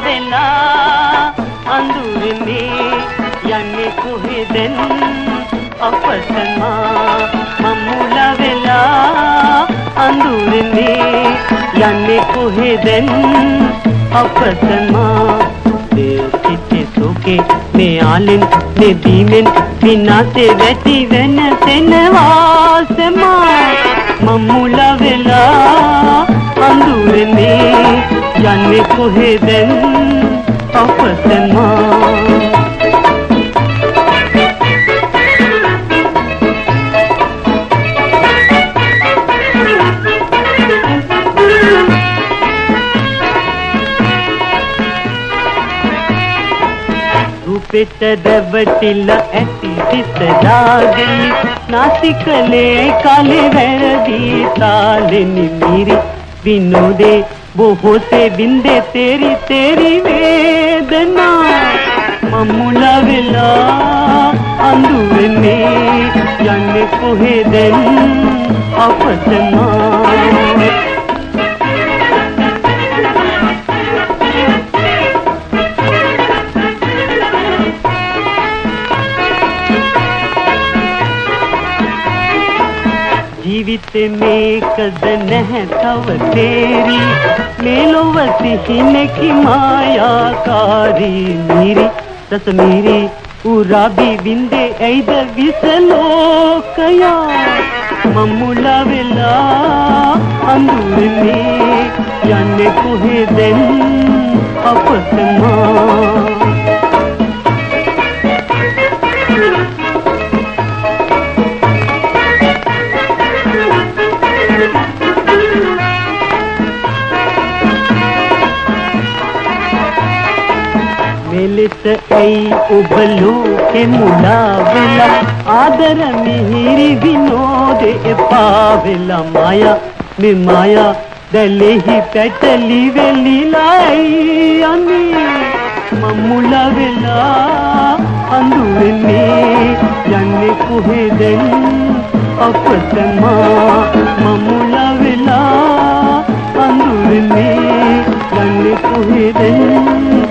වෙලා අඳුරනේ යන්නේ කොහෙදෙන්? අපතමා මම්මුලා වෙලා අඳුරනේ යන්නේ කොහෙදෙන්? අපතමා සිටි සෝකේ මේ ආලෙන් නෙදීමෙන් විනාසේ වැටි වෙන තෙනවාසමා මම්මුලා වෙලා අඳුරනේ යන්නේ කොහෙදෙන් අපතමා රූපෙට දැවටිලා ඇති සිත දාගලි නාසිකලේ කලේ වැරදි තාලෙනි මිරි විනෝදේ බොහෝසේ වින්දේ තේරි තේරි වේදනා මම්මුල වෙලා අඳුරනේ යන්නේ කොහෙදෙන් අපතනා ජීවිතේ මේකද නැහැ තව තේරි. මේ ලොව සිහිනෙකි මායාකාරී මිරි. රස මිරි උරාබි වින්දේ ඇයිද විසලෝකයා මම්මුල වෙලා අඳුරනේ යන්නේ කොහෙදෙන් අපතමා මෙලෙස ඇයි ඔබ ලෝකෙ මුලා වෙලා ආදර මිහිරි විනෝදේ එපා වෙලා මායා මේ මායා දැලෙහි පැටලි වෙලිලයි අනේ මම්මුල වෙලා අඳුරනේ යන්නේ කොහෙදෙන් අපතමා මම්මුල වෙලා අඳුරනේ යන්නේ කොහෙදෙන් අපතමා